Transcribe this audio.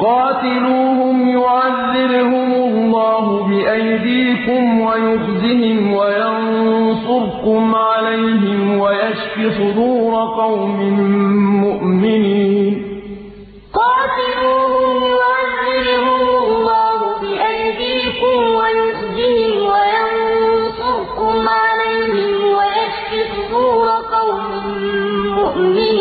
قاتلوهم يعذبهم الله بأيديكم ويخزهم وينصركم عليهم ويشف صدور قوم مؤمنين. قاتلوهم الله بأيديكم ويخزهم وينصركم عليهم ويشف صدور قوم مؤمنين.